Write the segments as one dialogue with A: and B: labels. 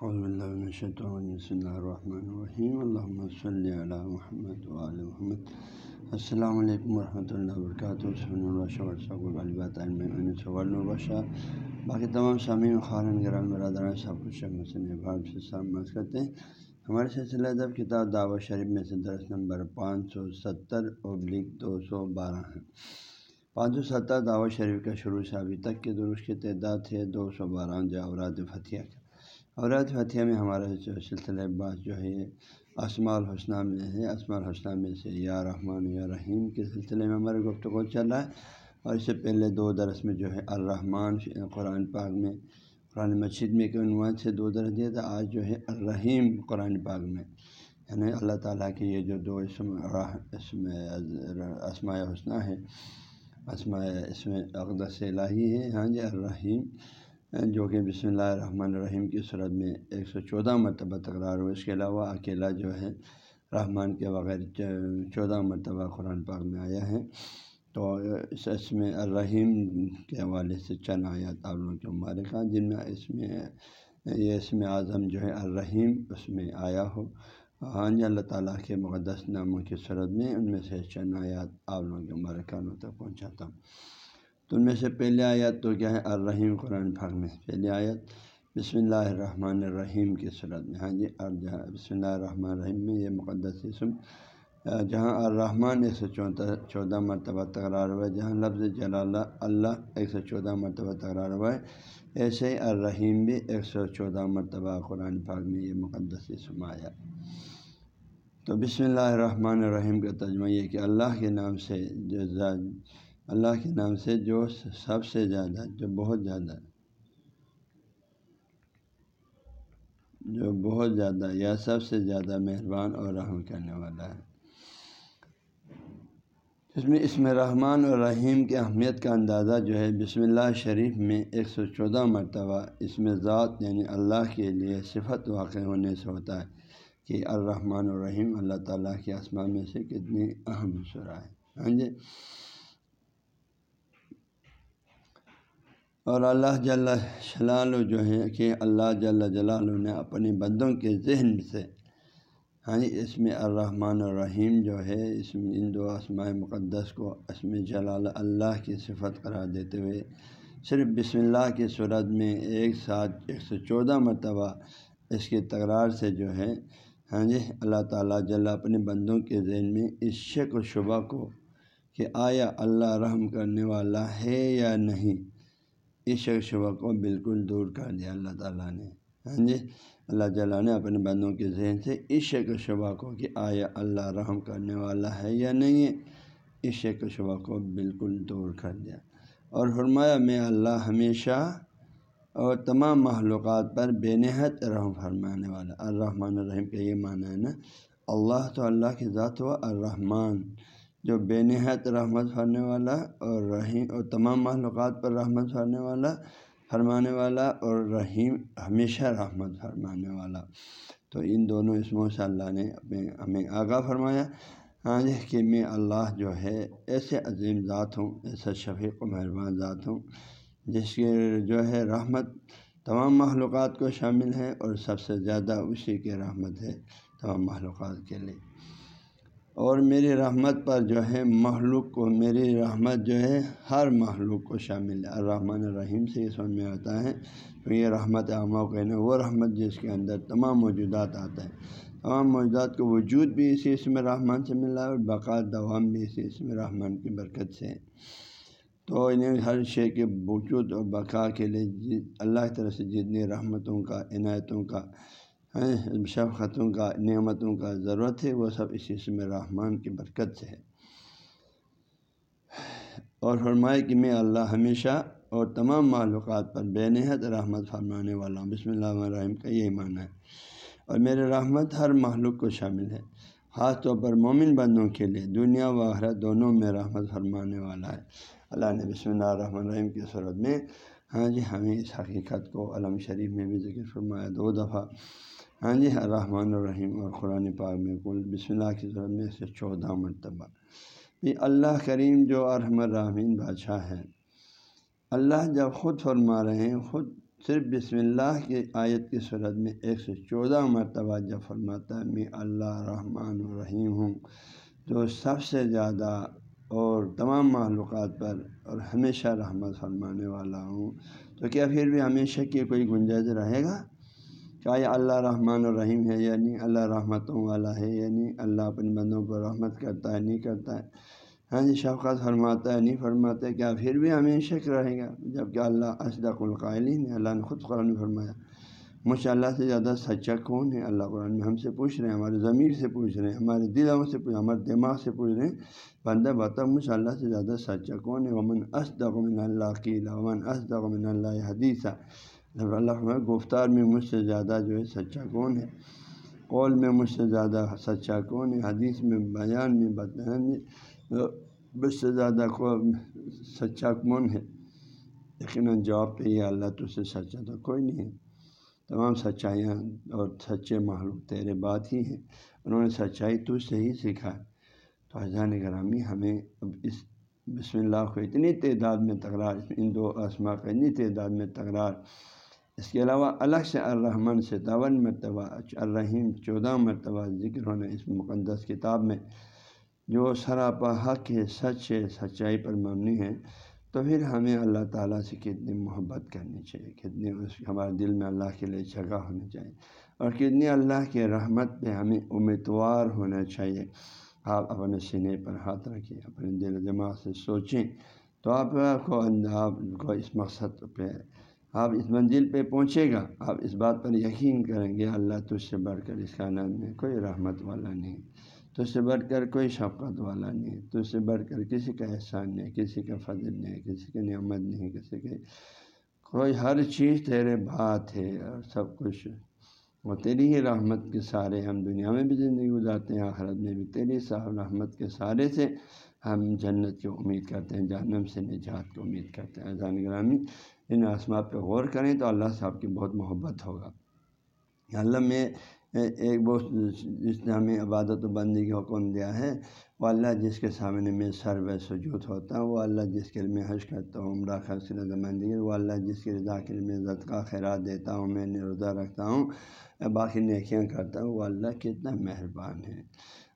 A: بسم اللہ الرحمن الرحیم الحمۃ صلی علیہ محمد علیہ محمد. السلام علیکم ورحمۃ اللہ وبرکاتہ الباشہ باقی تمام سامعین خارن گرام، برادران، سب کچھ سے سلامت کرتے ہیں. ہمارے سلسلہ ادب کتاب دعوت شریف میں سے درس نمبر پانچ سو ستر ابلک دو سو بارہ ہے. پانچ سو ستر دعوت شریف کا شروع سے ابھی تک کے درست کی تعداد ہے، دو سو بارہ جو اوراد فتح کا. اوراد فتح میں ہمارا جو سلسلہ بعض جو ہے اسماع الحسنہ میں ہے۔ اسماع الحسنہ میں سے یا رحمان یا رحیم کے سلسلے میں ہمارے گفتگو چل رہا ہے۔ اور اس سے پہلے دو درس میں جو ہے، الرحمن قرآن پاک میں، قرآن مجید میں کے عنوان سے دو درس دیا تھا۔ آج جو ہے، الرحیم قرآن پاک میں۔ یعنی اللہ تعالیٰ کے یہ جو دو اسم اسم، اسماء حسنہ ہے۔ اسماء اس میں اقدس الہی ہے۔ ہاں جی الرحیم۔ جو کہ بسم اللہ الرحمن الرحیم کی صورت میں ایک سو چودہ مرتبہ تکرار ہو۔ اس کے علاوہ اکیلا جو ہے رحمان کے بغیر چودہ مرتبہ قرآن پاک میں آیا ہے۔ تو اس اس میں الرحیم کے حوالے سے چند آیات آپ لوگوں کے مبارکہ جن میں اس میں یہ اس میں اعظم جو ہے الرحیم اس میں آیا ہو۔ ہاں جی اللہ تعالیٰ کے مقدس ناموں کی صورت میں ان میں سے چند آیات آپ لوگوں کے مبارکانوں تک پہنچاتا ہوں۔ تو ان میں سے پہلے آیت تو کیا ہے؟ الرحیم، قرآن پاک میں پہلی آیت۔ بسم اللہ الرحمن الرحیم کی صورت میں۔ ہاں جی جہاں بسم اللہ الرحمن الرحیم میں یہ مقدس اسم جہاں الرحمن ایک سو چودہ چودہ مرتبہ تکرار ہوا ہے، جہاں لفظ جلالہ اللہ ایک سو چودہ مرتبہ تکرار ہوا ہے، ایسے ہی الرحیم بھی ایک سو چودہ مرتبہ قرآن پاک میں یہ مقدس اسم آیا۔ تو بسم اللہ الرحمن الرحیم کا ترجمہ یہ کہ اللہ کے نام سے جو اللہ کے نام سے جو سب سے زیادہ، جو بہت زیادہ، جو بہت زیادہ یا سب سے زیادہ مہربان اور رحم کرنے والا ہے۔ اس میں اس میں رحمان اور رحیم کی اہمیت کا اندازہ جو ہے، بسم اللہ شریف میں ایک سو چودہ مرتبہ اس میں ذات یعنی اللہ کے لیے صفت واقع ہونے سے ہوتا ہے کہ الرحمن الرحیم اللہ تعالیٰ کے اسما میں سے کتنی اہم شرح ہے۔ ہاں جی؟ اور اللہ جل شلال جو ہے کہ اللہ جل جلال نے اپنے بندوں کے ذہن سے ہاں جی، اس میں الرحمن الرحیم جو ہے اس میں ان دو اسماء مقدس کو اسم جلال اللہ کی صفت قرار دیتے ہوئے صرف بسم اللہ کی صورت میں ایک ساتھ ایک سو چودہ مرتبہ اس کی تکرار سے جو ہے ہاں جی اللہ تعالیٰ جل اپنے بندوں کے ذہن میں اس شک و شبہ کو کہ آیا اللہ رحم کرنے والا ہے یا نہیں؟ اس شک شبہ کو بالکل دور کر دیا اللہ تعالیٰ نے۔ ہاں جی؟ اللہ تعالیٰ نے اپنے بندوں کے ذہن سے اس شک شبہ کو کہ آیا اللہ رحم کرنے والا ہے یا نہیں ہے؟ اس شک شبہ کو بالکل دور کر دیا۔ اور فرمایا، میں اللہ ہمیشہ اور تمام معلومات پر بے نہایت رحم فرمانے والا، الرحمن الرحیم کا یہ معنی ہے نا، اللہ تو اللہ کی ذات ہوا، الرحمن۔ جو بے نہایت رحمت فرنے والا اور رحیم اور تمام معلومات پر رحمت فرنے والا فرمانے والا اور رحیم ہمیشہ رحمت فرمانے والا۔ تو ان دونوں اسموں سے اللہ نے اپنے ہمیں آگاہ فرمایا۔ ہاں جی کہ میں اللہ جو ہے ایسے عظیم ذات ہوں، ایسا شفیق و مہربان ذات ہوں، جس کے جو ہے رحمت تمام معلومات کو شامل ہے اور سب سے زیادہ اسی کے رحمت ہے تمام معلومات کے لیے۔ اور میری رحمت پر جو ہے محلوق کو، میری رحمت جو ہے ہر محلوق کو شامل ہے۔ الرحمن الرحیم سے یہ سمجھ میں آتا ہے۔ تو یہ رحمت عامہ کہنا یعنی وہ رحمت جس کے اندر تمام موجودات آتا ہے تمام موجودات کو وجود بھی اسی اسم رحمان سے مل رہا ہے اور بقا دوام بھی اسی اسم رحمان کی برکت سے ہے۔ تو انہیں ہر شے کے وجود اور بقا کے لیے جی، اللہ کی طرف سے جتنی رحمتوں کا، عنایتوں کا شفقتوں کا، نعمتوں کا ضرورت ہے، وہ سب اسی اسم رحمان کی برکت سے ہے۔ اور فرمائے کہ میں اللہ ہمیشہ اور تمام معلومات پر بے نہایت رحمت فرمانے والا ہوں۔ بسم اللہ الرحیم کا یہی معنی ہے۔ اور میرے رحمت ہر معلوم کو شامل ہے، خاص طور پر مومن بندوں کے لیے۔ دنیا و آخرت دونوں میں رحمت فرمانے والا ہے۔ اللہ نے بسم اللہ الرحمن الرحیم کی صورت میں ہاں جی ہمیں اس حقیقت کو علم شریف میں بھی ذکر فرمایا، دو دفعہ ہاں جی الرحمن الرحیم اور قرآن پاک میں کل بسم اللہ کی ضرورت میں سے چودہ مرتبہ۔ بھی اللہ کریم جو ارحم الرحمین بادشاہ ہے۔ اللہ جب خود فرما رہے ہیں، خود صرف بسم اللہ کی آیت کی صورت میں ایک سو چودہ مرتبہ جب فرماتا ہے، میں اللہ رحمٰن الرحیم ہوں، جو سب سے زیادہ اور تمام معلومات پر اور ہمیشہ رحمت فرمانے والا ہوں، تو کیا پھر بھی ہمیشہ کی کوئی گنجائش رہے گا؟ کیا یہ اللہ رحمٰن الرحیم ہے؟ یعنی اللہ رحمتوں والا ہے یعنی اللہ اپنے بندوں پر رحمت کرتا ہے، نہیں کرتا ہے۔ ہاں جی شفقت فرماتا ہے، نہیں فرماتا ہے، کیا پھر بھی ہمیں شک رہے گا؟ جبکہ اللہ اشدق القائلین ہے، اللہ نے خود قرآن میں فرمایا۔ مجھ سے اللہ سے زیادہ سچا کون ہے؟ اللہ قرآن میں ہم سے پوچھ رہے ہیں ہمارے ضمیر سے پوچھ رہے ہیں، ہمارے دلوں سے پوچھ ہمارے دماغ سے پوچھ رہے ہیں۔ بندہ بتا، مجھ اللہ سے زیادہ سچا کون ہے؟ ومن اسدق من اللہ قیلا ومن اسدق من اللہ حدیثہ اللہ گفتار میں مجھ سے زیادہ جو ہے سچا کون ہے؟ قول میں مجھ سے زیادہ سچا کون ہے؟ حدیث میں، بیان میں بتائیں بس سے زیادہ کو سچا کون ہے؟ یقیناً جواب پہ یہ اللہ تو سے سچا تو کوئی نہیں ہے۔ تمام سچائیاں اور سچے معلوم تیرے بات ہی ہیں۔ انہوں نے سچائی تو سے ہی سیکھا۔ ہے تو حضان گرامی ہمیں اب اس بسم اللہ کو اتنی تعداد میں تکرار ان دو اسما کا اتنی تعداد میں تکرار اس کے علاوہ الگ سے الرحمن سے تاون مرتبہ الرحیم چودہ مرتبہ ذکر ہونا اس مقدس کتاب میں جو سراپا حق ہے، سچ ہے، سچائی پر مبنی ہے۔ تو پھر ہمیں اللہ تعالیٰ سے کتنی محبت کرنی چاہیے، کتنی اس ہمارے دل میں اللہ کے لیے جگہ ہونی چاہیے اور کتنی اللہ کے رحمت پہ ہمیں امیدوار ہونا چاہیے۔ آپ اپنے سینے پر ہاتھ رکھیں، اپنے دل و دماغ سے سوچیں۔ تو آپ کو آپ کو اس مقصد پہ آپ اس منزل پہ پہنچے گا، آپ اس بات پر یقین کریں گے، اللہ تجھ سے بڑھ کر اس کائنات میں کوئی رحمت والا نہیں، تجھ سے بڑھ کر کوئی شفقت والا نہیں، تجھ سے بڑھ کر کسی کا احسان نہیں، کسی کا فضل نہیں، کسی کی نعمت نہیں، کسی کے کوئی، ہر چیز تیرے بات ہے اور سب کچھ۔ وہ تیری ہی رحمت کے سارے ہم دنیا میں بھی زندگی گزارتے ہیں، آخرت میں بھی تیری صاحب رحمت کے سارے سے ہم جنت کی امید کرتے ہیں، جہنم سے نجات کی امید کرتے ہیں۔ اذان گرامی ان آسمات پہ غور کریں تو اللہ صاحب کی بہت محبت ہوگا۔ اللہ میں ایک بہت جس نے ہمیں عبادت و بندی کا حکم دیا ہے۔ وہ اللہ جس کے سامنے میں سر و سجود ہوتا ہوں، وہ اللہ جس کے میں حج کرتا ہوں، عمرہ خرچ بندی وہ اللہ جس کے رضا کے میں کا خیرات دیتا ہوں، میں نے روزہ رکھتا ہوں، باقی نیکیاں کرتا ہوں، وہ اللہ کتنا مہربان ہے۔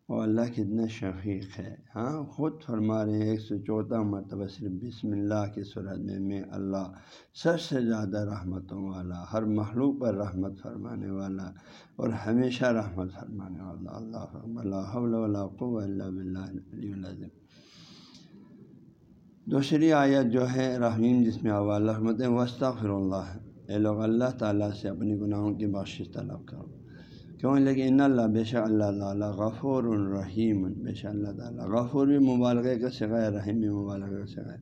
A: وہ اللہ کتنا شفیق ہے۔ ہاں خود فرما رہے ہیں، ایک سو چوتھا مرتبہ صرف بسم اللہ کی صورت میں میں اللہ سب سے زیادہ رحمتوں والا، ہر مخلوق پر رحمت فرمانے والا اور ہمیشہ رحمت فرمانے والا۔ اللہ اللہ اللہ دوسری آیت جو ہے رحیم، جس میں اول رحمت وسطہ فر اللہ اے لوگ، اللہ تعالیٰ سے اپنی گناہوں کی بخش طلب کرو۔ کیوں؟ لیکن ان اللہ بے شک اللہ تعالیٰ غفور الرحیم بے شک اللہ تعالیٰ غفور بھی مبالغے کا سگائے رحیم بھی مبالغہ کا سگائے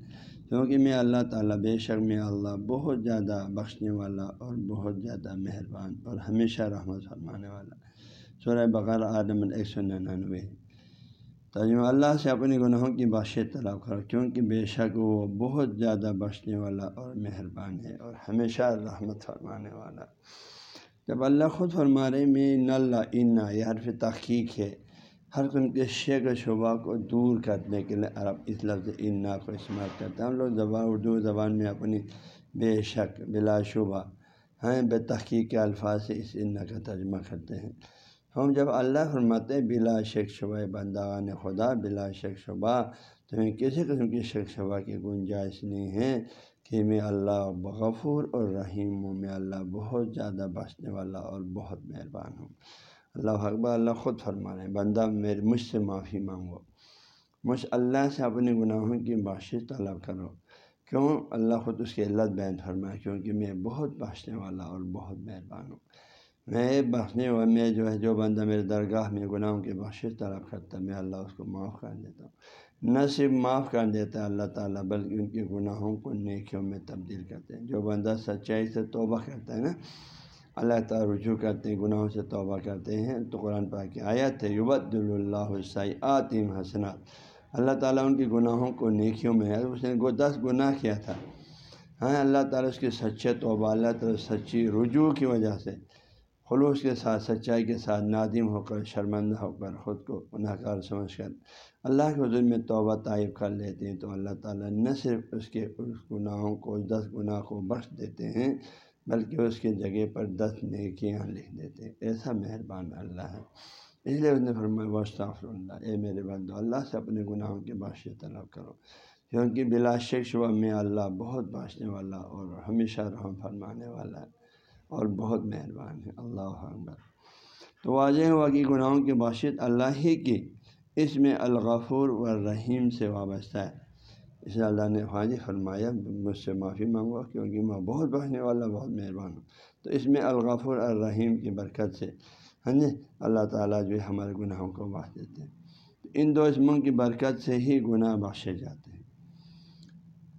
A: کیونکہ میں اللہ تعالیٰ بے شک میں اللہ بہت زیادہ بخشنے والا اور بہت زیادہ مہربان اور ہمیشہ رحمت فرمانے والا۔ سورہ بغیر آدم ایک سو ننانوے۔ ترجمہ اللہ سے اپنی گناہوں کی بخش طلب کرو کیونکہ بے شک وہ بہت زیادہ بخشنے والا اور مہربان ہے اور ہمیشہ رحمت فرمانے والا۔ جب اللہ خود فرما رہے میں ان اللہ انا یہ حرف تحقیق ہے۔ ہر قسم کے شیخ و شعبہ کو دور کرنے کے لیے عرب اس لفظ انا کو استعمال کرتے ہیں ہم لوگ زبان، اردو زبان میں اپنی بے شک، بلا شبہ ہیں، بے تحقیق کے الفاظ سے اس انا کا ترجمہ کرتے ہیں۔ ہم جب اللہ فرماتے ہیں، بلا شک شبہ بندگان خدا، بلا شک شبہ تو کسی قسم کی شک شبہ کی گنجائش نہیں ہے۔ کہ میں اللہ بغفور اور رحیم ہوں، میں اللہ بہت زیادہ بچنے والا اور بہت مہربان ہوں۔ اللہ اکبر، اللہ خود فرما رہے ہیں بندہ میرے، مجھ سے معافی مانگو۔ مجھ اللہ سے اپنے گناہوں کی بخش طلب کرو۔ کیوں؟ اللہ خود اس کی علت بیان فرمائے، کیونکہ میں بہت بخشنے والا اور بہت مہربان ہوں۔ میں بخشنے والے میں جو ہے، جو بندہ میرے درگاہ میں گناہوں کی بخش طلب کرتا میں اللہ اس کو معاف کر دیتا ہوں۔ نہ صرف معاف کر دیتا ہے اللہ تعالیٰ، بلکہ ان کے گناہوں کو نیکیوں میں تبدیل کرتے ہیں۔ جو بندہ سچائی سے توبہ کرتا ہے نا، اللہ تعالیٰ رجوع کرتے ہیں، گناہوں سے توبہ کرتے ہیں۔ تو قرآن پاک کی آیت ہے یبد اللہ آتم حسنات۔ اللہ تعالیٰ ان کے گناہوں کو نیکیوں میں ہے۔ اس نے دس گناہ کیا تھا۔ ہاں اللہ تعالیٰ اس کے سچے توبہ، اللہ تعالیٰ سچی رجوع کی وجہ سے خلوص کے ساتھ، سچائی کے ساتھ، نادم ہو کر، شرمندہ ہو کر خود کو گناہ کار سمجھ کر اللہ کے حضور میں توبہ طائب کر لیتے ہیں تو اللہ تعالیٰ نہ صرف اس کے اس گناہوں کو دس گناہ کو بخش دیتے ہیں، بلکہ اس کی جگہ پر دس نیکیاں لکھ دیتے ہیں۔ ایسا مہربان اللہ ہے۔ اس لیے اس نے فرمایا وشطاف اللہ اے میرے بندو، اللہ سے اپنے گناہوں کے بادشی طلب کرو۔ کیونکہ بلا شک شبہ میں اللہ بہت باشنے والا اور ہمیشہ رحم فرمانے والا ہے۔ اور بہت مہربان ہے۔ اللہ اکبر۔ تو واضح ہوا کہ گناہوں کی باشد اللہ ہی کی اس میں الغفور و رحیم سے وابستہ ہے۔ اس لیے اللہ نے خواجہ فرمایا، مجھ سے معافی مانگوا، کیونکہ میں بہت بڑھنے والا، بہت مہربان ہوں۔ تو اس میں الغفور الرحیم کی برکت سے ہاں جی اللہ تعالیٰ جو ہمارے گناہوں کو باش دیتے ہیں۔ ان دو اسموں کی برکت سے ہی گناہ بخشے جاتے ہیں۔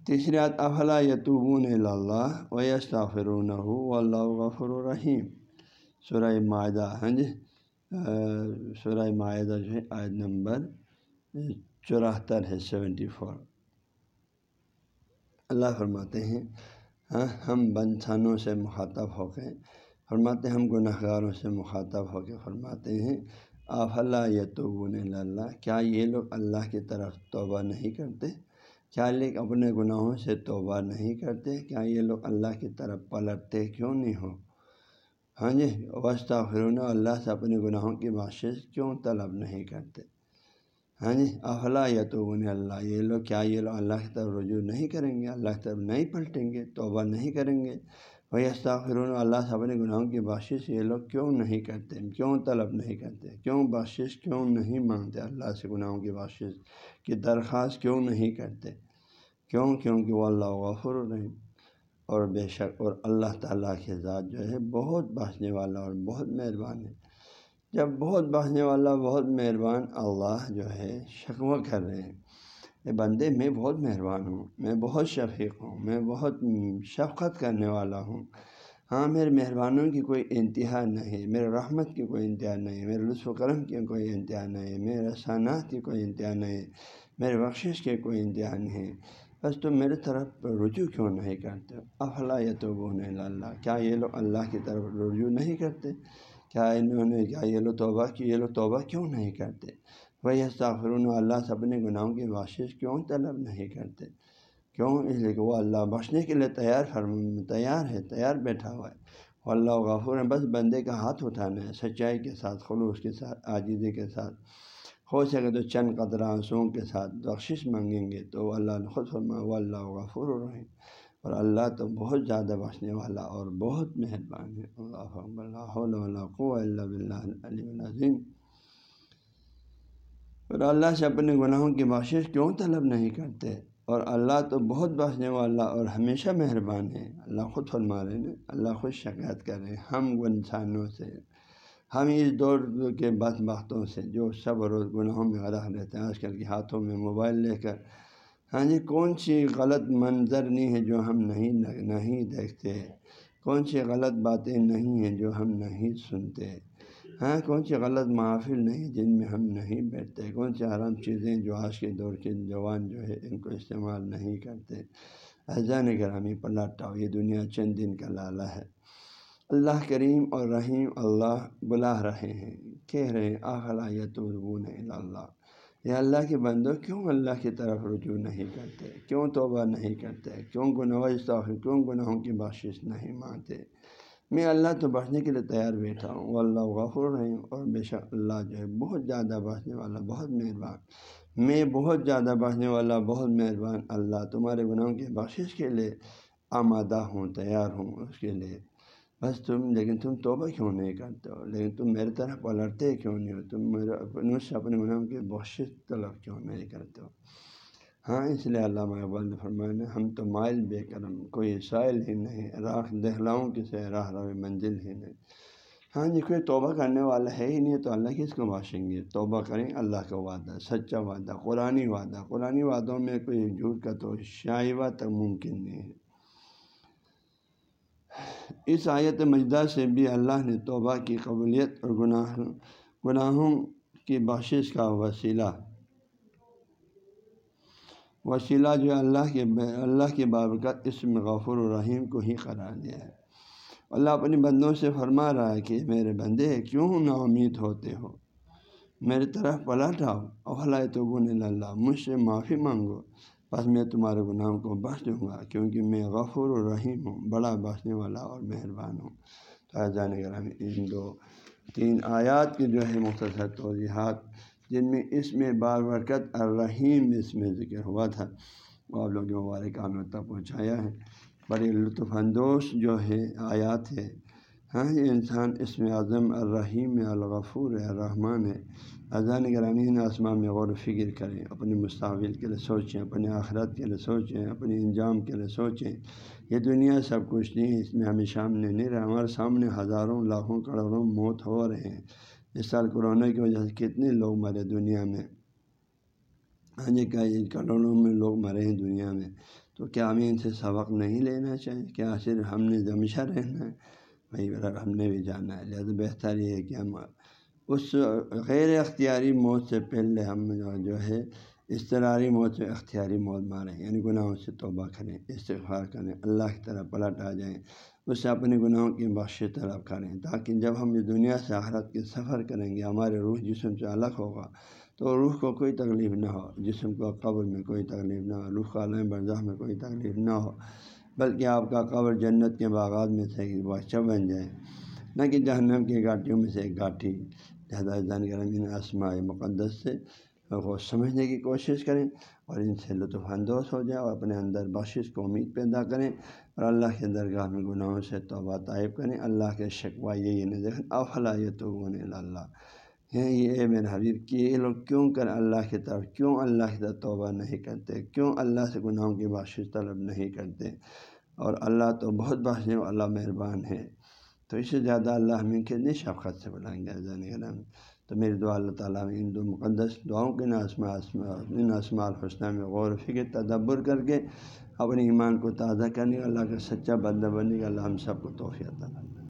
A: تیسری آت افلا یتوبون اللہ و یستغفرون و اللہ غفر الرحیم۔ سورہ معاہدہ ہاں جی سورہ معاہدہ جو ہے عائد نمبر چوہتر ہے، سیونٹی فور۔ اللہ فرماتے ہیں ہاں ہم بنسانوں سے مخاطب ہو کے، فرماتے ہیں، ہم گناہ گاروں سے مخاطب ہو کے فرماتے ہیں آف اللہ یتوبون اللہ کیا یہ لوگ اللہ کی طرف توبہ نہیں کرتے؟ کیا لوگ اپنے گناہوں سے توبہ نہیں کرتے، کیا یہ لوگ اللہ کی طرف پلٹتے کیوں نہیں ہو؟ ہاں جی وسطہ فرون اللہ سے اپنے گناہوں کی باشش کیوں طلب نہیں کرتے؟ ہاں جی افلا یا تو اللہ، یہ لوگ کیا یہ لوگ اللہ کی طرف رجوع نہیں کریں گے؟ اللہ کی طرف نہیں پلٹیں گے، توبہ نہیں کریں گے؟ وہی استاخرون اللہ سے اپنے گناہوں کی باشش یہ لوگ کیوں نہیں کرتے؟ کیوں طلب نہیں کرتے؟ کیوں باشش کیوں نہیں مانگتے؟ اللہ سے گناہوں کی باشش کی درخواست کیوں نہیں کرتے؟ کیوں؟ کیونکہ وہ اللہ غفر الرحیم اور بے شک اور اللہ تعالیٰ کے ذات جو ہے بہت بانسنے والا اور بہت مہربان ہے۔ جب بہت بانسنے والا، بہت مہربان اللہ جو ہے شکوہ کر رہے ہیں۔ بندے، میں بہت مہربان ہوں، میں بہت شفیق ہوں، میں بہت شفقت کرنے والا ہوں۔ ہاں میرے مہربانوں کی کوئی انتہا نہیں، میرے رحمت کی کوئی انتہا نہیں، میرے لطف و کرم کی کوئی انتہا نہیں، میرے احسانات کی کوئی انتہا نہیں، میرے بخشش کے کوئی انتہا نہیں۔ بس تم میرے طرف رجوع کیوں نہیں کرتے؟ افلا یا تو وہ اللہ کیا یہ لوگ اللہ کی طرف رجوع نہیں کرتے؟ کیا انہوں نے، کیا یہ لوگ توبہ کی، یہ لوگ توبہ کیوں نہیں کرتے؟ وہی استغفرون اللہ سے اپنے گناہوں کی باشش کیوں طلب نہیں کرتے؟ کیوں؟ اس لیے کہ وہ اللہ بخشنے کے لیے تیار فرم، تیار ہے، تیار بیٹھا ہوا ہے۔ وہ اللہ غفور ہے، بس بندے کا ہاتھ اٹھانا ہے، سچائی کے ساتھ، خلوص کے ساتھ عاجزی کے ساتھ۔ ہو سکے تو چند قطرہ آنسوں کے ساتھ بخشش مانگیں گے تو اللہ نے خود فرما وہ اللہ غفور الرحیم۔ اور اللہ تو بہت زیادہ بخشنے والا اور بہت مہربان ہے۔ اللہ اللہ اللہ علی العظیم۔ اور اللہ سے اپنے گناہوں کی بخشش کیوں طلب نہیں کرتے؟ اور اللہ تو بہت بخشنے والا اور ہمیشہ مہربان ہے۔ اللہ خود فرما رہے ہیں، اللہ خود شکایت کر رہے ہیں۔ ہم انسانوں سے، ہم اس دور کے بد بختوں سے جو سب روز گناہوں میں غرق رہتے ہیں، آج کل کے ہاتھوں میں موبائل لے کر۔ ہاں جی کون سی غلط منظر نہیں ہے جو ہم نہیں نہیں دیکھتے؟ کون سی غلط باتیں نہیں ہیں جو ہم نہیں سنتے؟ ہاں کون سی غلط محافل نہیں جن میں ہم نہیں بیٹھتے؟ کون سی آرام چیزیں جو آج کے دور کے جوان جو ہے ان کو استعمال نہیں کرتے؟ ایزان گرامی پلاٹاؤ یہ دنیا چند دن کا لالہ ہے۔ اللہ کریم اور رحیم اللہ بلا رہے ہیں، کہہ رہے ہیں آخلا یا تو اللہ۔ یہ اللہ کے بندوں کیوں اللہ کی طرف رجوع نہیں کرتے؟ کیوں توبہ نہیں کرتے؟ کیوں گناہ استغفر کیوں گناہوں کی بخشش نہیں مانتے میں اللہ تو بچنے کے لیے تیار بیٹھا ہوں۔ وہ اللہ غفر رحیم۔ اور بے شک اللہ جو ہے بہت زیادہ بچنے والا، بہت مہربان۔ میں بہت زیادہ بچنے والا، بہت مہربان۔ اللہ تمہارے گناہوں کی بخشش کے لیے آمادہ ہوں، تیار ہوں اس کے لیے۔ بس تم، لیکن تم توبہ کیوں نہیں کرتے ہو؟ لیکن تم میری طرح پلٹتے کیوں نہیں ہو؟ تم میرے سے اپنے گناہوں کی بخش طلب کیوں نہیں کرتے ہو؟ ہاں اس لیے علامہ اقبال فرمانے ہم تو مائل بے کرم کوئی سائل ہی نہیں، راہ دہلاؤں کسے راہ رو منزل ہی نہیں۔ ہاں جی کوئی توبہ کرنے والا ہے ہی نہیں، تو اللہ کس کو باشیں گے؟ توبہ کریں، اللہ کا وعدہ، سچا وعدہ قرآن وعدہ۔ قرآن وعدوں میں کوئی جھوٹ کا تو شائبہ تک ممکن نہیں ہے۔ اس آیت مجدہ سے بھی اللہ نے توبہ کی قبولیت اور گناہ، گناہوں کی بخشش کا وسیلہ۔ وسیلہ جو اللہ کے اللہ کے بابرکت، اس میں غفور الرحیم کو ہی قرار دیا ہے۔ اللہ اپنی بندوں سے فرما رہا ہے کہ میرے بندے، کیوں نا امید ہوتے ہو؟ میری طرف پلٹ آؤ۔ اولا تو بن اللہ، مجھ سے معافی مانگو۔ بس میں تمہارے گناہوں کو بخش دوں گا، کیونکہ میں غفور الرحیم ہوں، بڑا بخشنے والا اور مہربان ہوں۔ تو جانے گرام ان دو، تین آیات کی جو ہے مختصر توضیحات، جن میں اس میں بار برکت الرحیم اس میں ذکر ہوا تھا، وہ آپ لوگ مبارک عام تک پہنچایا ہے۔ بڑی لطف اندوز جو ہے آیات ہے ہاں یہ انسان اس میں اعظم الرحیم الغفور الرحمٰن ہے۔ اذان گرامین آسمان میں غور و فکر کریں، اپنے مستقبل کے لیے سوچیں، اپنے آخرت کے لیے سوچیں، اپنے انجام کے لیے سوچیں۔ یہ دنیا سب کچھ نہیں، اس میں ہمیں سامنے نہیں رہا۔ ہمارے سامنے ہزاروں، لاکھوں، کروڑوں موت ہو رہے ہیں۔ اس سال کرونا کی وجہ سے کتنے لوگ مرے دنیا میں۔ ہاں جی کئی کروڑوں میں لوگ مرے ہیں دنیا میں؟ تو کیا ہمیں ان سے سبق نہیں لینا چاہیے؟ کیا صرف ہم نے ہمیشہ رہنا ہے؟ بھائی ہم نے بھی جانا ہے لہٰذا بہتر یہ ہے کہ ہم اس غیر اختیاری موت سے پہلے ہم جو ہے اضطراری موت سے اختیاری موت ماریں یعنی گناہوں سے توبہ کریں استغفار کریں اللہ کی طرف پلٹ آ جائیں اس سے اپنے گناہوں کی بخش طلب کریں تاکہ جب ہم اس دنیا سے آخرت کے سفر کریں گے ہمارے روح جسم سے الگ ہوگا تو روح کو کوئی تکلیف نہ ہو جسم کو قبر میں کوئی تکلیف نہ ہو روح کا عالم برضاہ میں کوئی تکلیف نہ ہو بلکہ آپ کا قبر جنت کے باغات میں سے ایک بادشاہ بن جائے۔ نہ کہ جہنم کی گھاٹیوں میں سے ایک گھاٹی۔ لہٰذا جان آسماء مقدس سے کو سمجھنے کی کوشش کریں اور ان سے لطف اندوز ہو جائے اور اپنے اندر بخشش کو امید پیدا کریں اور اللہ کے درگاہ میں گناہوں سے توبہ طائب کریں۔ اللہ کے شکوہ یہ نہیں دیکھیں افلا یہ تو اللہ۔ ہیں۔ یہ میرے حبیب، کہ یہ لوگ کیوں کر اللہ کی طرف، کیوں اللہ کی طرف توبہ نہیں کرتے؟ کیوں اللہ سے گناہوں کی بخش طلب نہیں کرتے؟ اور اللہ تو بہت بخشنے اللہ مہربان ہے۔ تو اس سے زیادہ اللہ ہمیں کتنی شفقت سے بلائیں گے جان تو میری دعا اللہ تعالیٰ میں ان دو مقدس دعاؤں کے ناسما ان اسما الحسنہ میں غور و فکر، تدبر کر کے اپنے ایمان کو تازہ کرنے کا، اللہ کا سچا بندہ بننے کا، اللہ ہم سب کو توفیع تعالیٰ